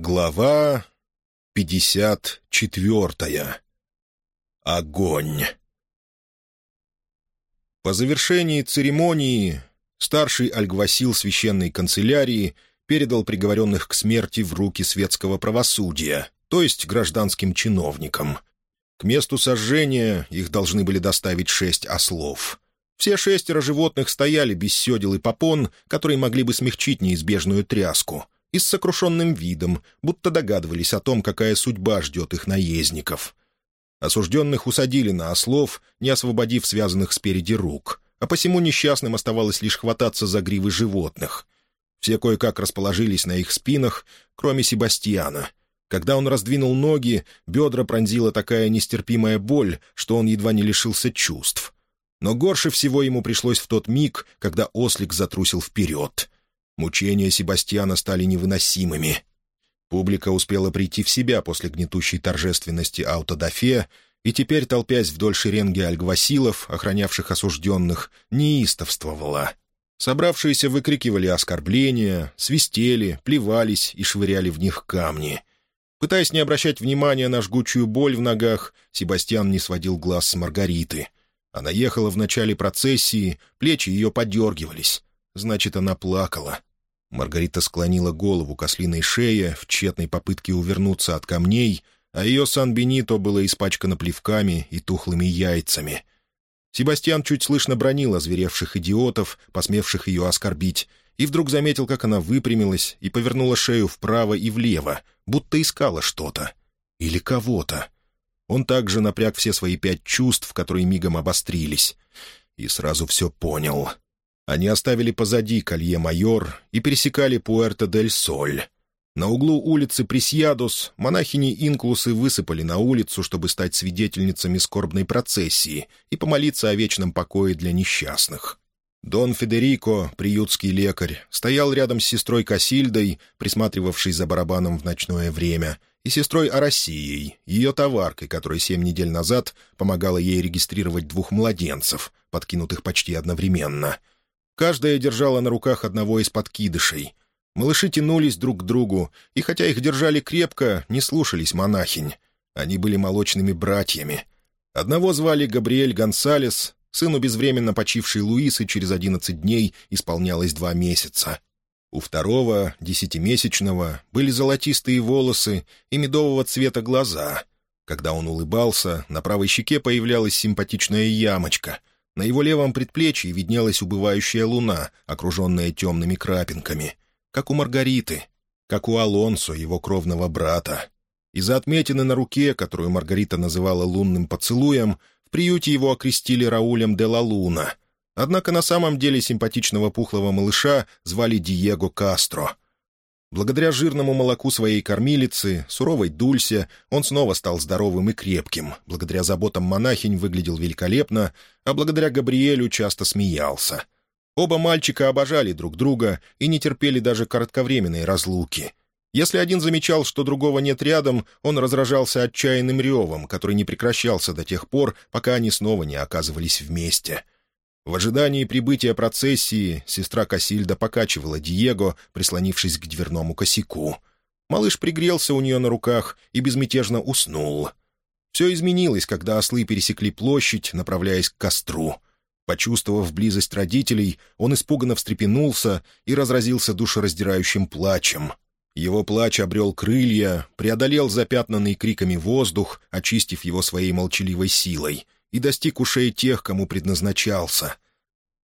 Глава пятьдесят четвертая. Огонь. По завершении церемонии старший альгвасил священной канцелярии передал приговоренных к смерти в руки светского правосудия, то есть гражданским чиновникам. К месту сожжения их должны были доставить шесть ослов. Все шестеро животных стояли без седел и попон, которые могли бы смягчить неизбежную тряску, и с сокрушенным видом, будто догадывались о том, какая судьба ждет их наездников. Осужденных усадили на ослов, не освободив связанных спереди рук, а посему несчастным оставалось лишь хвататься за гривы животных. Все кое-как расположились на их спинах, кроме Себастьяна. Когда он раздвинул ноги, бедра пронзила такая нестерпимая боль, что он едва не лишился чувств. Но горше всего ему пришлось в тот миг, когда ослик затрусил вперед. Мучения Себастьяна стали невыносимыми. Публика успела прийти в себя после гнетущей торжественности аутодафе, и теперь, толпясь вдоль шеренги альгвасилов, охранявших осужденных, неистовствовала. Собравшиеся выкрикивали оскорбления, свистели, плевались и швыряли в них камни. Пытаясь не обращать внимания на жгучую боль в ногах, Себастьян не сводил глаз с Маргариты. Она ехала в начале процессии, плечи ее подергивались. Значит, она плакала. Маргарита склонила голову к ослиной шее в тщетной попытке увернуться от камней, а ее сан-бенито было испачкано плевками и тухлыми яйцами. Себастьян чуть слышно бронил озверевших идиотов, посмевших ее оскорбить, и вдруг заметил, как она выпрямилась и повернула шею вправо и влево, будто искала что-то. Или кого-то. Он также напряг все свои пять чувств, которые мигом обострились. И сразу все понял. Они оставили позади Колье-Майор и пересекали Пуэрто-дель-Соль. На углу улицы Пресьядос монахини-инклусы высыпали на улицу, чтобы стать свидетельницами скорбной процессии и помолиться о вечном покое для несчастных. Дон Федерико, приютский лекарь, стоял рядом с сестрой Касильдой, присматривавшей за барабаном в ночное время, и сестрой Арасией, ее товаркой, которая семь недель назад помогала ей регистрировать двух младенцев, подкинутых почти одновременно — Каждая держала на руках одного из подкидышей. Малыши тянулись друг к другу, и хотя их держали крепко, не слушались монахинь. Они были молочными братьями. Одного звали Габриэль Гонсалес, сыну безвременно почившей Луисы через одиннадцать дней исполнялось два месяца. У второго, десятимесячного, были золотистые волосы и медового цвета глаза. Когда он улыбался, на правой щеке появлялась симпатичная ямочка, на его левом предплечье виднелась убывающая луна, окруженная темными крапинками, как у Маргариты, как у Алонсо, его кровного брата. Из-за отметины на руке, которую Маргарита называла лунным поцелуем, в приюте его окрестили Раулем де ла Луна. Однако на самом деле симпатичного пухлого малыша звали Диего Кастро — Благодаря жирному молоку своей кормилицы, суровой Дульсе, он снова стал здоровым и крепким, благодаря заботам монахинь выглядел великолепно, а благодаря Габриэлю часто смеялся. Оба мальчика обожали друг друга и не терпели даже коротковременной разлуки. Если один замечал, что другого нет рядом, он разражался отчаянным ревом, который не прекращался до тех пор, пока они снова не оказывались вместе — в ожидании прибытия процессии сестра Касильда покачивала Диего, прислонившись к дверному косяку. Малыш пригрелся у нее на руках и безмятежно уснул. Все изменилось, когда ослы пересекли площадь, направляясь к костру. Почувствовав близость родителей, он испуганно встрепенулся и разразился душераздирающим плачем. Его плач обрел крылья, преодолел запятнанный криками воздух, очистив его своей молчаливой силой — и достиг ушей тех, кому предназначался.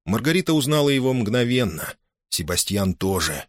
Маргарита узнала его мгновенно. Себастьян тоже.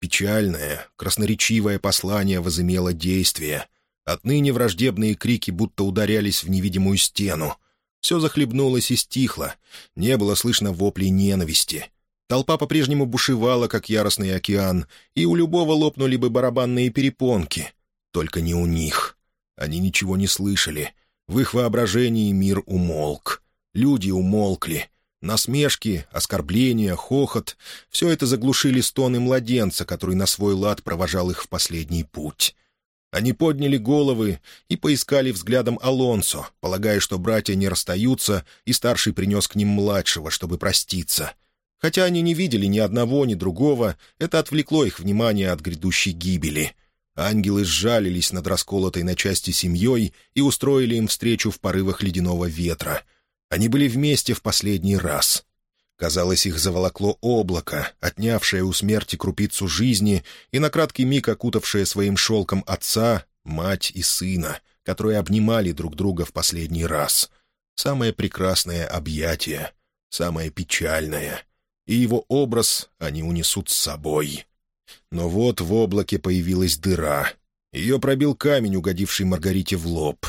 Печальное, красноречивое послание возымело действие. Отныне враждебные крики будто ударялись в невидимую стену. Все захлебнулось и стихло. Не было слышно воплей ненависти. Толпа по-прежнему бушевала, как яростный океан, и у любого лопнули бы барабанные перепонки. Только не у них. Они ничего не слышали — в их воображении мир умолк. Люди умолкли. Насмешки, оскорбления, хохот — все это заглушили стоны младенца, который на свой лад провожал их в последний путь. Они подняли головы и поискали взглядом Алонсо, полагая, что братья не расстаются, и старший принес к ним младшего, чтобы проститься. Хотя они не видели ни одного, ни другого, это отвлекло их внимание от грядущей гибели — Ангелы сжалились над расколотой на части семьей и устроили им встречу в порывах ледяного ветра. Они были вместе в последний раз. Казалось, их заволокло облако, отнявшее у смерти крупицу жизни и на краткий миг окутавшее своим шелком отца, мать и сына, которые обнимали друг друга в последний раз. Самое прекрасное объятие, самое печальное. И его образ они унесут с собой. Но вот в облаке появилась дыра. Ее пробил камень, угодивший Маргарите в лоб.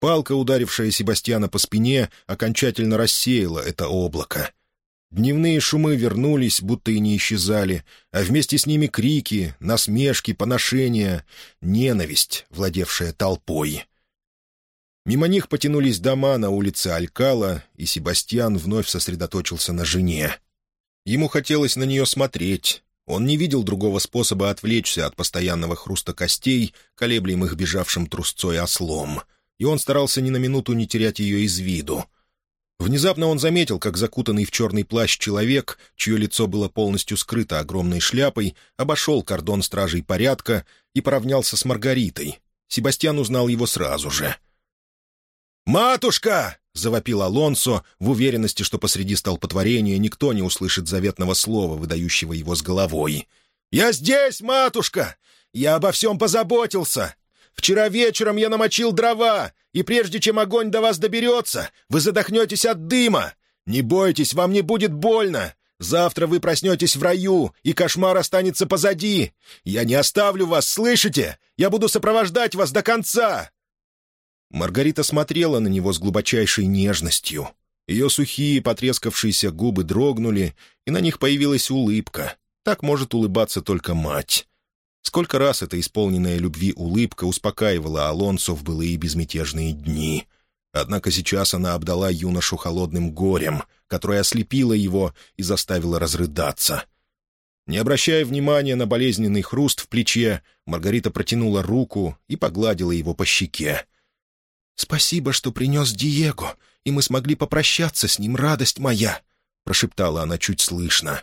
Палка, ударившая Себастьяна по спине, окончательно рассеяла это облако. Дневные шумы вернулись, будто и не исчезали, а вместе с ними крики, насмешки, поношения, ненависть, владевшая толпой. Мимо них потянулись дома на улице Алькала, и Себастьян вновь сосредоточился на жене. Ему хотелось на нее смотреть, он не видел другого способа отвлечься от постоянного хруста костей, колеблемых бежавшим трусцой ослом, и он старался ни на минуту не терять ее из виду. Внезапно он заметил, как закутанный в черный плащ человек, чье лицо было полностью скрыто огромной шляпой, обошел кордон стражей порядка и поравнялся с Маргаритой. Себастьян узнал его сразу же. «Матушка!» — завопил Алонсо, в уверенности, что посреди столпотворения никто не услышит заветного слова, выдающего его с головой. «Я здесь, матушка! Я обо всем позаботился! Вчера вечером я намочил дрова, и прежде чем огонь до вас доберется, вы задохнетесь от дыма! Не бойтесь, вам не будет больно! Завтра вы проснетесь в раю, и кошмар останется позади! Я не оставлю вас, слышите? Я буду сопровождать вас до конца!» Маргарита смотрела на него с глубочайшей нежностью. Ее сухие, потрескавшиеся губы дрогнули, и на них появилась улыбка. Так может улыбаться только мать. Сколько раз эта исполненная любви улыбка успокаивала Алонсо в былые безмятежные дни. Однако сейчас она обдала юношу холодным горем, которое ослепило его и заставило разрыдаться. Не обращая внимания на болезненный хруст в плече, Маргарита протянула руку и погладила его по щеке. «Спасибо, что принес Диего, и мы смогли попрощаться с ним, радость моя!» — прошептала она чуть слышно.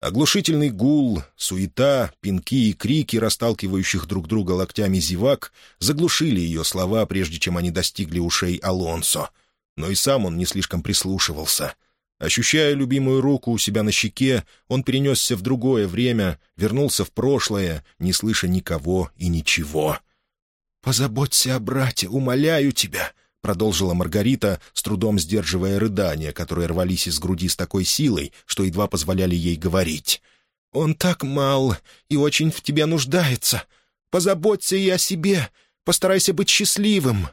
Оглушительный гул, суета, пинки и крики, расталкивающих друг друга локтями зевак, заглушили ее слова, прежде чем они достигли ушей Алонсо. Но и сам он не слишком прислушивался. Ощущая любимую руку у себя на щеке, он перенесся в другое время, вернулся в прошлое, не слыша никого и ничего. «Позаботься о брате, умоляю тебя!» — продолжила Маргарита, с трудом сдерживая рыдания, которые рвались из груди с такой силой, что едва позволяли ей говорить. «Он так мал и очень в тебе нуждается. Позаботься и о себе. Постарайся быть счастливым».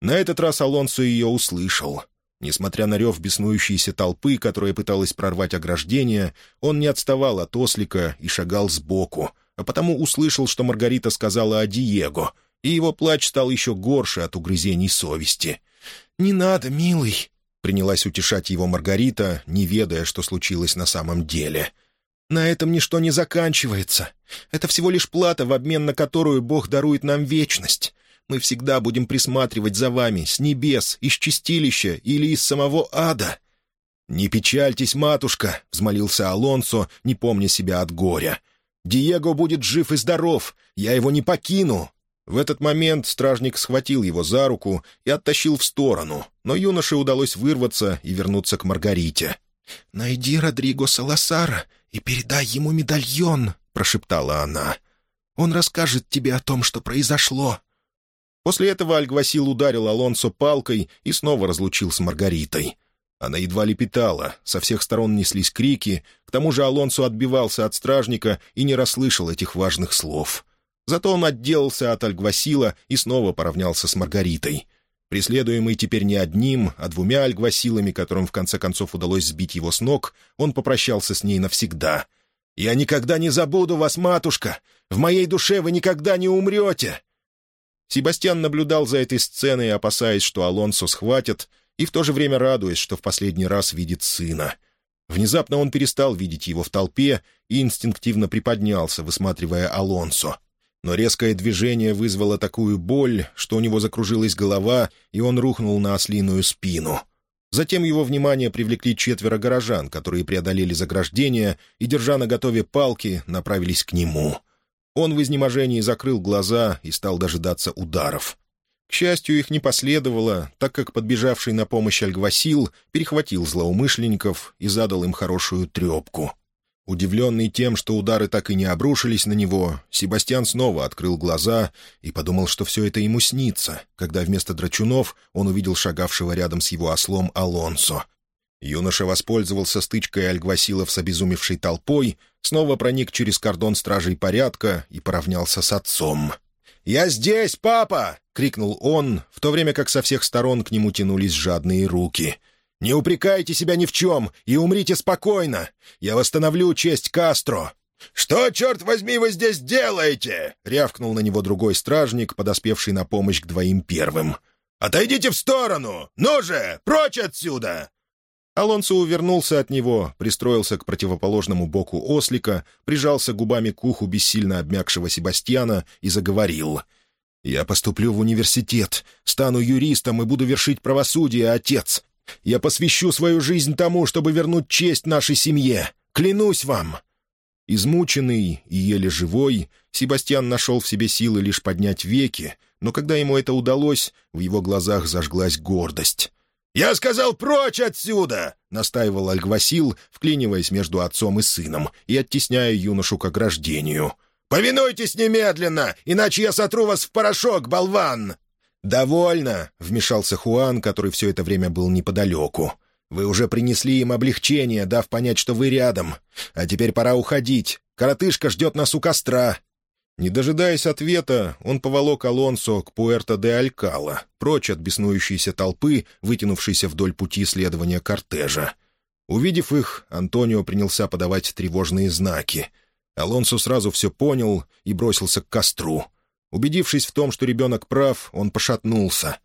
На этот раз Алонсо ее услышал. Несмотря на рев беснующейся толпы, которая пыталась прорвать ограждение, он не отставал от ослика и шагал сбоку, а потому услышал, что Маргарита сказала о Диего — и его плач стал еще горше от угрызений совести. «Не надо, милый», — принялась утешать его Маргарита, не ведая, что случилось на самом деле. «На этом ничто не заканчивается. Это всего лишь плата, в обмен на которую Бог дарует нам вечность. Мы всегда будем присматривать за вами с небес, из чистилища или из самого ада». «Не печальтесь, матушка», — взмолился Алонсо, не помня себя от горя. «Диего будет жив и здоров. Я его не покину. В этот момент стражник схватил его за руку и оттащил в сторону, но юноше удалось вырваться и вернуться к Маргарите. «Найди Родриго Саласара и передай ему медальон», — прошептала она. «Он расскажет тебе о том, что произошло». После этого Альгвасил ударил Алонсо палкой и снова разлучил с Маргаритой. Она едва лепетала, со всех сторон неслись крики, к тому же Алонсо отбивался от стражника и не расслышал этих важных слов. Зато он отделался от Альгвасила и снова поравнялся с Маргаритой. Преследуемый теперь не одним, а двумя Альгвасилами, которым в конце концов удалось сбить его с ног, он попрощался с ней навсегда. «Я никогда не забуду вас, матушка! В моей душе вы никогда не умрете!» Себастьян наблюдал за этой сценой, опасаясь, что Алонсо схватят, и в то же время радуясь, что в последний раз видит сына. Внезапно он перестал видеть его в толпе и инстинктивно приподнялся, высматривая Алонсо но резкое движение вызвало такую боль, что у него закружилась голова, и он рухнул на ослиную спину. Затем его внимание привлекли четверо горожан, которые преодолели заграждение и, держа на готове палки, направились к нему. Он в изнеможении закрыл глаза и стал дожидаться ударов. К счастью, их не последовало, так как подбежавший на помощь Альгвасил перехватил злоумышленников и задал им хорошую трепку. Удивленный тем, что удары так и не обрушились на него, Себастьян снова открыл глаза и подумал, что все это ему снится, когда вместо драчунов он увидел шагавшего рядом с его ослом Алонсо. Юноша воспользовался стычкой Альгвасилов с обезумевшей толпой, снова проник через кордон стражей порядка и поравнялся с отцом. «Я здесь, папа!» — крикнул он, в то время как со всех сторон к нему тянулись жадные руки. «Не упрекайте себя ни в чем и умрите спокойно. Я восстановлю честь Кастро». «Что, черт возьми, вы здесь делаете?» — рявкнул на него другой стражник, подоспевший на помощь к двоим первым. «Отойдите в сторону! Ну же, прочь отсюда!» Алонсо увернулся от него, пристроился к противоположному боку ослика, прижался губами к уху бессильно обмякшего Себастьяна и заговорил. «Я поступлю в университет, стану юристом и буду вершить правосудие, отец. Я посвящу свою жизнь тому, чтобы вернуть честь нашей семье. Клянусь вам!» Измученный и еле живой, Себастьян нашел в себе силы лишь поднять веки, но когда ему это удалось, в его глазах зажглась гордость. «Я сказал прочь отсюда!» — настаивал Альгвасил, вклиниваясь между отцом и сыном и оттесняя юношу к ограждению. «Повинуйтесь немедленно, иначе я сотру вас в порошок, болван!» «Довольно», — вмешался Хуан, который все это время был неподалеку. «Вы уже принесли им облегчение, дав понять, что вы рядом. А теперь пора уходить. Коротышка ждет нас у костра». Не дожидаясь ответа, он поволок Алонсо к Пуэрто-де-Алькала, прочь от беснующейся толпы, вытянувшейся вдоль пути следования кортежа. Увидев их, Антонио принялся подавать тревожные знаки. Алонсо сразу все понял и бросился к костру — Убедившись в том, что ребенок прав, он пошатнулся.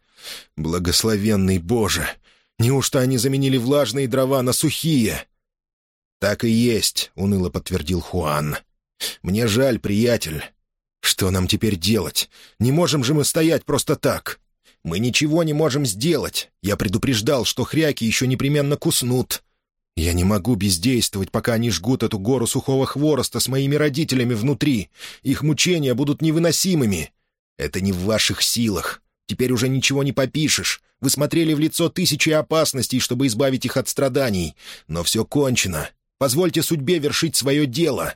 «Благословенный Боже! Неужто они заменили влажные дрова на сухие?» «Так и есть», — уныло подтвердил Хуан. «Мне жаль, приятель. Что нам теперь делать? Не можем же мы стоять просто так. Мы ничего не можем сделать. Я предупреждал, что хряки еще непременно куснут. Я не могу бездействовать, пока они жгут эту гору сухого хвороста с моими родителями внутри. Их мучения будут невыносимыми. Это не в ваших силах. Теперь уже ничего не попишешь. Вы смотрели в лицо тысячи опасностей, чтобы избавить их от страданий. Но все кончено. Позвольте судьбе вершить свое дело.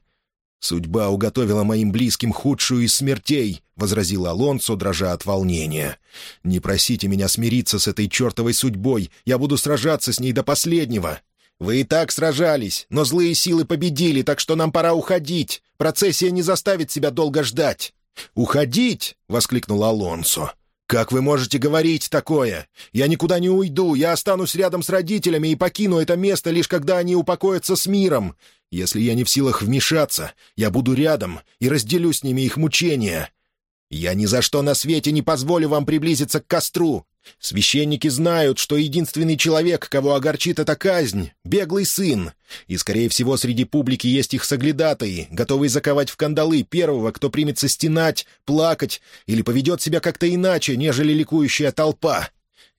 «Судьба уготовила моим близким худшую из смертей», — возразил Алонсо, дрожа от волнения. «Не просите меня смириться с этой чертовой судьбой. Я буду сражаться с ней до последнего. «Вы и так сражались, но злые силы победили, так что нам пора уходить. Процессия не заставит себя долго ждать». «Уходить?» — воскликнул Алонсо. «Как вы можете говорить такое? Я никуда не уйду, я останусь рядом с родителями и покину это место, лишь когда они упокоятся с миром. Если я не в силах вмешаться, я буду рядом и разделю с ними их мучения. Я ни за что на свете не позволю вам приблизиться к костру. Священники знают, что единственный человек, кого огорчит эта казнь — беглый сын. И, скорее всего, среди публики есть их соглядатые, готовые заковать в кандалы первого, кто примется стенать, плакать или поведет себя как-то иначе, нежели ликующая толпа.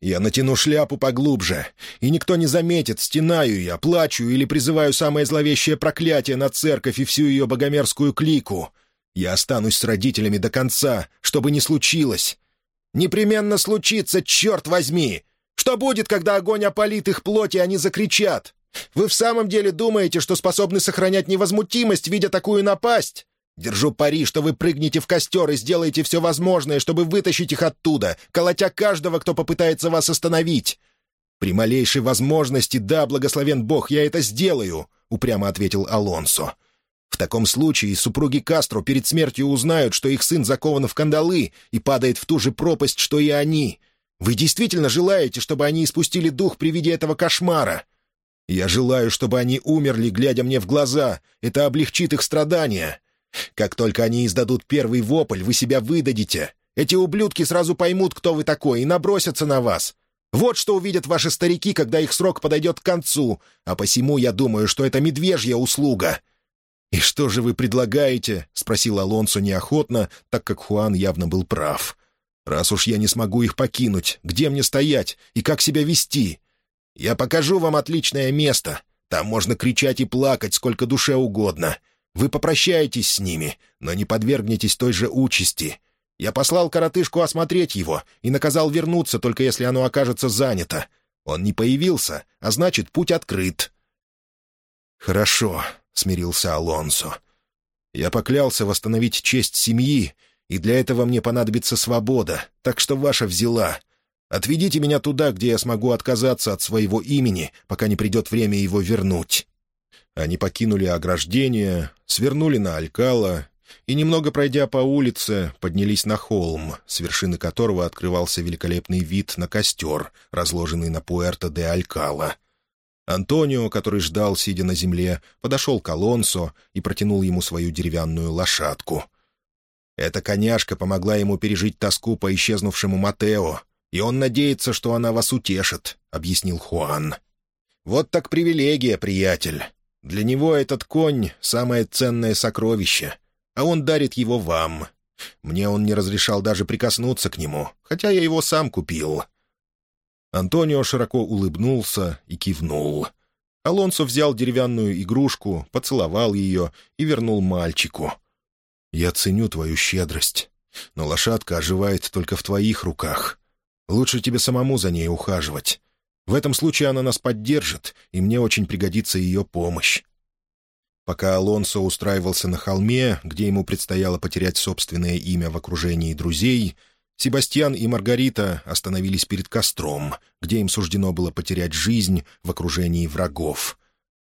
Я натяну шляпу поглубже, и никто не заметит, стенаю я, плачу или призываю самое зловещее проклятие на церковь и всю ее богомерзкую клику. Я останусь с родителями до конца, что бы ни случилось. Непременно случится, черт возьми! Что будет, когда огонь опалит их плоть, и они закричат? Вы в самом деле думаете, что способны сохранять невозмутимость, видя такую напасть? Держу пари, что вы прыгнете в костер и сделаете все возможное, чтобы вытащить их оттуда, колотя каждого, кто попытается вас остановить. При малейшей возможности, да, благословен Бог, я это сделаю, — упрямо ответил Алонсо. В таком случае супруги Кастро перед смертью узнают, что их сын закован в кандалы и падает в ту же пропасть, что и они. Вы действительно желаете, чтобы они испустили дух при виде этого кошмара? Я желаю, чтобы они умерли, глядя мне в глаза. Это облегчит их страдания. Как только они издадут первый вопль, вы себя выдадите. Эти ублюдки сразу поймут, кто вы такой, и набросятся на вас. Вот что увидят ваши старики, когда их срок подойдет к концу, а посему я думаю, что это медвежья услуга. «И что же вы предлагаете?» — спросил Алонсо неохотно, так как Хуан явно был прав. «Раз уж я не смогу их покинуть, где мне стоять и как себя вести? Я покажу вам отличное место. Там можно кричать и плакать сколько душе угодно. Вы попрощаетесь с ними, но не подвергнетесь той же участи. Я послал коротышку осмотреть его и наказал вернуться, только если оно окажется занято. Он не появился, а значит, путь открыт». «Хорошо», — смирился Алонсо. «Я поклялся восстановить честь семьи, и для этого мне понадобится свобода, так что ваша взяла. Отведите меня туда, где я смогу отказаться от своего имени, пока не придет время его вернуть». Они покинули ограждение, свернули на Алькала и, немного пройдя по улице, поднялись на холм, с вершины которого открывался великолепный вид на костер, разложенный на Пуэрто де Алькала. Антонио, который ждал, сидя на земле, подошел к Алонсо и протянул ему свою деревянную лошадку. Эта коняшка помогла ему пережить тоску по исчезнувшему Матео, и он надеется, что она вас утешит», — объяснил Хуан. «Вот так привилегия, приятель. Для него этот конь — самое ценное сокровище, а он дарит его вам. Мне он не разрешал даже прикоснуться к нему, хотя я его сам купил». Антонио широко улыбнулся и кивнул. Алонсо взял деревянную игрушку, поцеловал ее и вернул мальчику. «Я ценю твою щедрость, но лошадка оживает только в твоих руках. Лучше тебе самому за ней ухаживать. В этом случае она нас поддержит, и мне очень пригодится ее помощь». Пока Алонсо устраивался на холме, где ему предстояло потерять собственное имя в окружении друзей, Себастьян и Маргарита остановились перед костром, где им суждено было потерять жизнь в окружении врагов.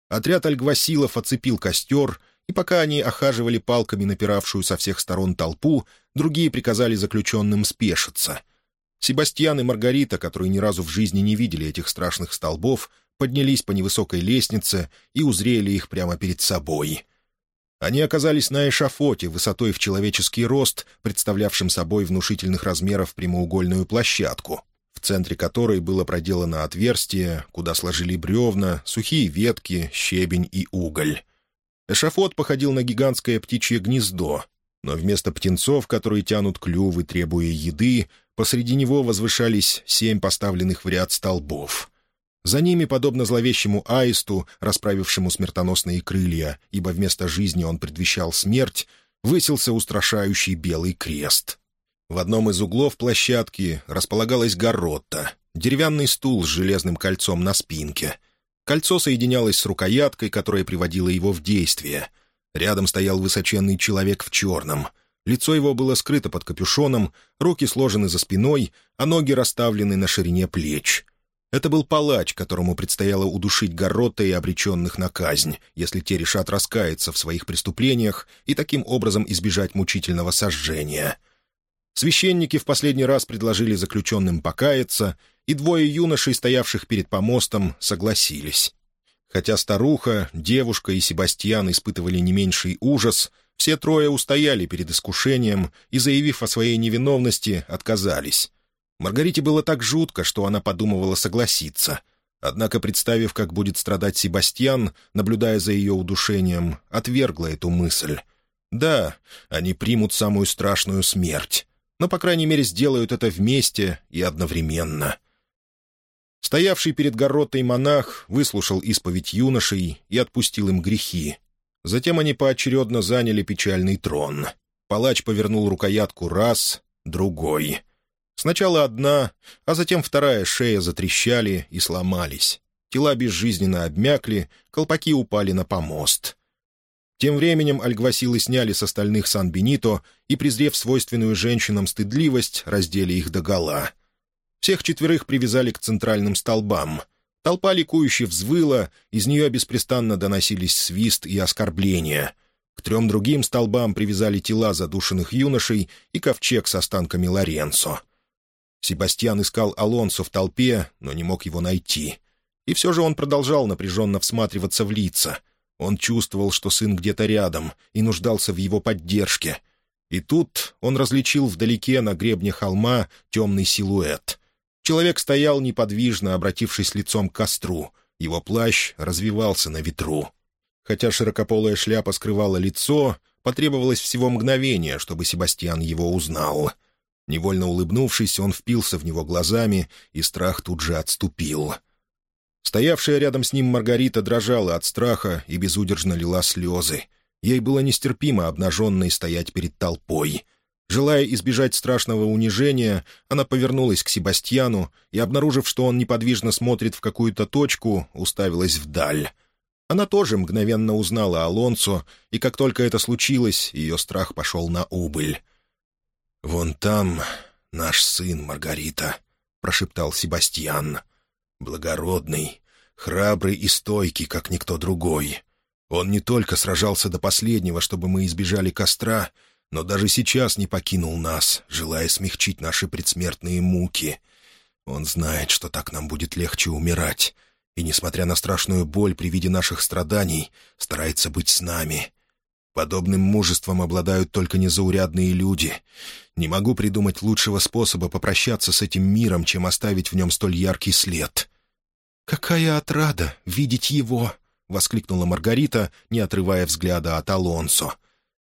Отряд альгвасилов оцепил костер, и пока они охаживали палками напиравшую со всех сторон толпу, другие приказали заключенным спешиться — Себастьян и Маргарита, которые ни разу в жизни не видели этих страшных столбов, поднялись по невысокой лестнице и узрели их прямо перед собой. Они оказались на эшафоте высотой в человеческий рост, представлявшим собой внушительных размеров прямоугольную площадку, в центре которой было проделано отверстие, куда сложили бревна, сухие ветки, щебень и уголь. Эшафот походил на гигантское птичье гнездо, но вместо птенцов, которые тянут клювы, требуя еды, Посреди него возвышались семь поставленных в ряд столбов. За ними, подобно зловещему аисту, расправившему смертоносные крылья, ибо вместо жизни он предвещал смерть, высился устрашающий белый крест. В одном из углов площадки располагалась горотта, деревянный стул с железным кольцом на спинке. Кольцо соединялось с рукояткой, которая приводила его в действие. Рядом стоял высоченный человек в черном — Лицо его было скрыто под капюшоном, руки сложены за спиной, а ноги расставлены на ширине плеч. Это был палач, которому предстояло удушить Гаррота и обреченных на казнь, если те решат раскаяться в своих преступлениях и таким образом избежать мучительного сожжения. Священники в последний раз предложили заключенным покаяться, и двое юношей, стоявших перед помостом, согласились. Хотя старуха, девушка и Себастьян испытывали не меньший ужас — все трое устояли перед искушением и, заявив о своей невиновности, отказались. Маргарите было так жутко, что она подумывала согласиться. Однако, представив, как будет страдать Себастьян, наблюдая за ее удушением, отвергла эту мысль. Да, они примут самую страшную смерть, но, по крайней мере, сделают это вместе и одновременно. Стоявший перед гороттой монах выслушал исповедь юношей и отпустил им грехи, Затем они поочередно заняли печальный трон. Палач повернул рукоятку раз, другой. Сначала одна, а затем вторая шея затрещали и сломались. Тела безжизненно обмякли, колпаки упали на помост. Тем временем альгвасилы сняли с остальных Сан-Бенито и, презрев свойственную женщинам стыдливость, раздели их догола. Всех четверых привязали к центральным столбам. Толпа ликующе взвыла, из нее беспрестанно доносились свист и оскорбления. К трем другим столбам привязали тела задушенных юношей и ковчег с останками Лоренцо. Себастьян искал Алонсо в толпе, но не мог его найти. И все же он продолжал напряженно всматриваться в лица. Он чувствовал, что сын где-то рядом, и нуждался в его поддержке. И тут он различил вдалеке на гребне холма темный силуэт. Человек стоял неподвижно, обратившись лицом к костру. Его плащ развивался на ветру. Хотя широкополая шляпа скрывала лицо, потребовалось всего мгновение, чтобы Себастьян его узнал. Невольно улыбнувшись, он впился в него глазами, и страх тут же отступил. Стоявшая рядом с ним Маргарита дрожала от страха и безудержно лила слезы. Ей было нестерпимо обнаженной стоять перед толпой. Желая избежать страшного унижения, она повернулась к Себастьяну и, обнаружив, что он неподвижно смотрит в какую-то точку, уставилась вдаль. Она тоже мгновенно узнала Алонсо, и как только это случилось, ее страх пошел на убыль. «Вон там наш сын, Маргарита», — прошептал Себастьян. «Благородный, храбрый и стойкий, как никто другой. Он не только сражался до последнего, чтобы мы избежали костра, но даже сейчас не покинул нас, желая смягчить наши предсмертные муки. Он знает, что так нам будет легче умирать, и, несмотря на страшную боль при виде наших страданий, старается быть с нами. Подобным мужеством обладают только незаурядные люди. Не могу придумать лучшего способа попрощаться с этим миром, чем оставить в нем столь яркий след. «Какая отрада видеть его!» — воскликнула Маргарита, не отрывая взгляда от Алонсо.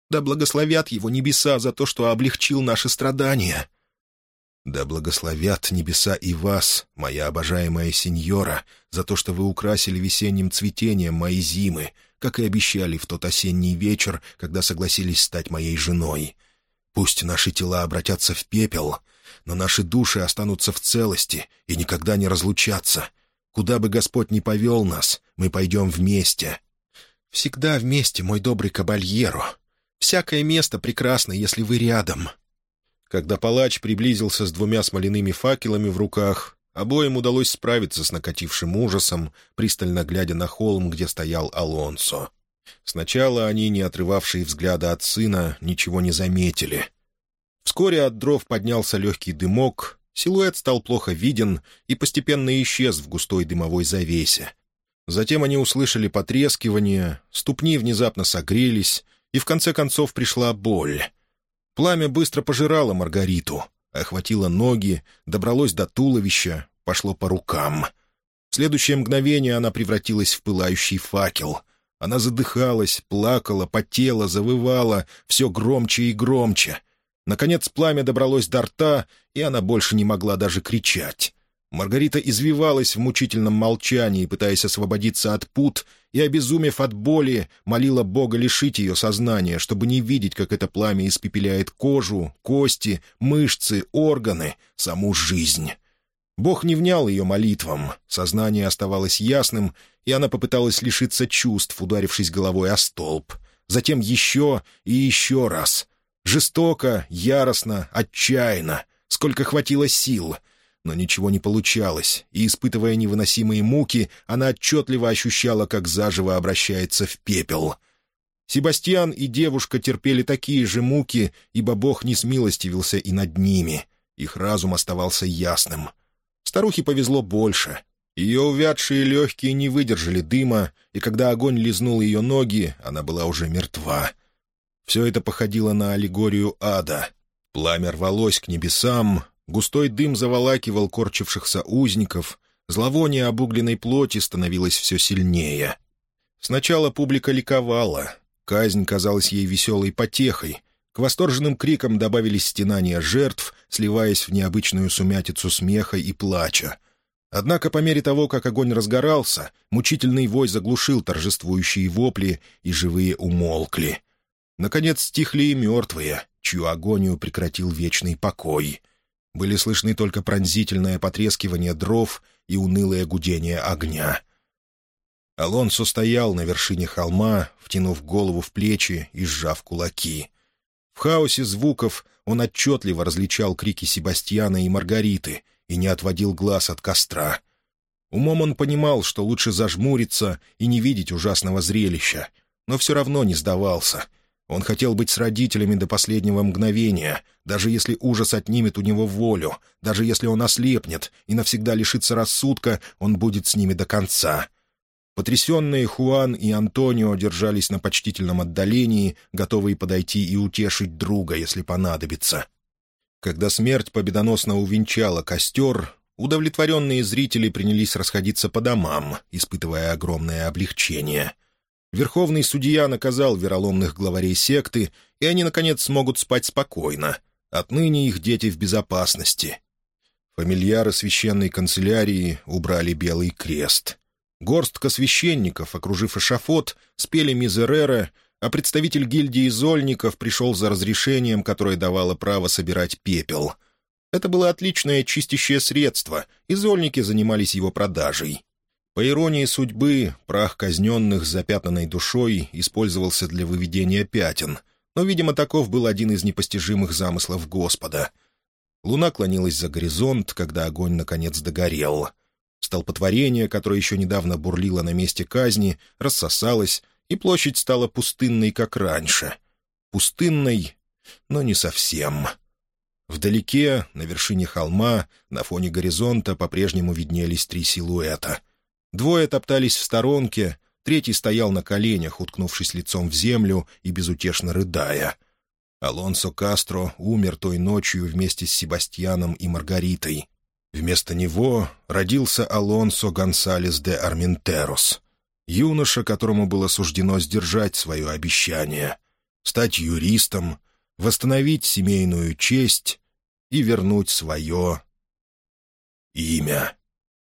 «Да благословят его небеса за то, что облегчил наши страдания!» «Да благословят небеса и вас, моя обожаемая сеньора, за то, что вы украсили весенним цветением мои зимы, как и обещали в тот осенний вечер, когда согласились стать моей женой. Пусть наши тела обратятся в пепел, но наши души останутся в целости и никогда не разлучатся. Куда бы Господь ни повел нас, мы пойдем вместе». «Всегда вместе, мой добрый кабальеро. Всякое место прекрасно, если вы рядом», когда палач приблизился с двумя смоляными факелами в руках, обоим удалось справиться с накатившим ужасом, пристально глядя на холм, где стоял Алонсо. Сначала они, не отрывавшие взгляда от сына, ничего не заметили. Вскоре от дров поднялся легкий дымок, силуэт стал плохо виден и постепенно исчез в густой дымовой завесе. Затем они услышали потрескивание, ступни внезапно согрелись, и в конце концов пришла боль — Пламя быстро пожирало Маргариту, охватило ноги, добралось до туловища, пошло по рукам. В следующее мгновение она превратилась в пылающий факел. Она задыхалась, плакала, потела, завывала, все громче и громче. Наконец пламя добралось до рта, и она больше не могла даже кричать. Маргарита извивалась в мучительном молчании, пытаясь освободиться от пут, и, обезумев от боли, молила Бога лишить ее сознания, чтобы не видеть, как это пламя испепеляет кожу, кости, мышцы, органы, саму жизнь. Бог не внял ее молитвам, сознание оставалось ясным, и она попыталась лишиться чувств, ударившись головой о столб. Затем еще и еще раз. Жестоко, яростно, отчаянно, сколько хватило сил — но ничего не получалось, и, испытывая невыносимые муки, она отчетливо ощущала, как заживо обращается в пепел. Себастьян и девушка терпели такие же муки, ибо Бог не смилостивился и над ними. Их разум оставался ясным. Старухе повезло больше. Ее увядшие легкие не выдержали дыма, и когда огонь лизнул ее ноги, она была уже мертва. Все это походило на аллегорию ада. Пламя рвалось к небесам, Густой дым заволакивал корчившихся узников, зловоние обугленной плоти становилось все сильнее. Сначала публика ликовала, казнь казалась ей веселой потехой, к восторженным крикам добавились стенания жертв, сливаясь в необычную сумятицу смеха и плача. Однако по мере того, как огонь разгорался, мучительный вой заглушил торжествующие вопли, и живые умолкли. Наконец стихли и мертвые, чью агонию прекратил вечный покой — были слышны только пронзительное потрескивание дров и унылое гудение огня. Алонсо стоял на вершине холма, втянув голову в плечи и сжав кулаки. В хаосе звуков он отчетливо различал крики Себастьяна и Маргариты и не отводил глаз от костра. Умом он понимал, что лучше зажмуриться и не видеть ужасного зрелища, но все равно не сдавался — он хотел быть с родителями до последнего мгновения, даже если ужас отнимет у него волю, даже если он ослепнет и навсегда лишится рассудка, он будет с ними до конца. Потрясенные Хуан и Антонио держались на почтительном отдалении, готовые подойти и утешить друга, если понадобится. Когда смерть победоносно увенчала костер, удовлетворенные зрители принялись расходиться по домам, испытывая огромное облегчение — Верховный судья наказал вероломных главарей секты, и они, наконец, смогут спать спокойно. Отныне их дети в безопасности. Фамильяры священной канцелярии убрали белый крест. Горстка священников, окружив эшафот, спели мизерера, а представитель гильдии зольников пришел за разрешением, которое давало право собирать пепел. Это было отличное чистящее средство, и зольники занимались его продажей. По иронии судьбы, прах казненных с запятнанной душой использовался для выведения пятен, но, видимо, таков был один из непостижимых замыслов Господа. Луна клонилась за горизонт, когда огонь наконец догорел. Столпотворение, которое еще недавно бурлило на месте казни, рассосалось, и площадь стала пустынной, как раньше. Пустынной, но не совсем. Вдалеке, на вершине холма, на фоне горизонта по-прежнему виднелись три силуэта. Двое топтались в сторонке, третий стоял на коленях, уткнувшись лицом в землю и безутешно рыдая. Алонсо Кастро умер той ночью вместе с Себастьяном и Маргаритой. Вместо него родился Алонсо Гонсалес де Арментерос — юноша, которому было суждено сдержать свое обещание, стать юристом, восстановить семейную честь и вернуть свое имя.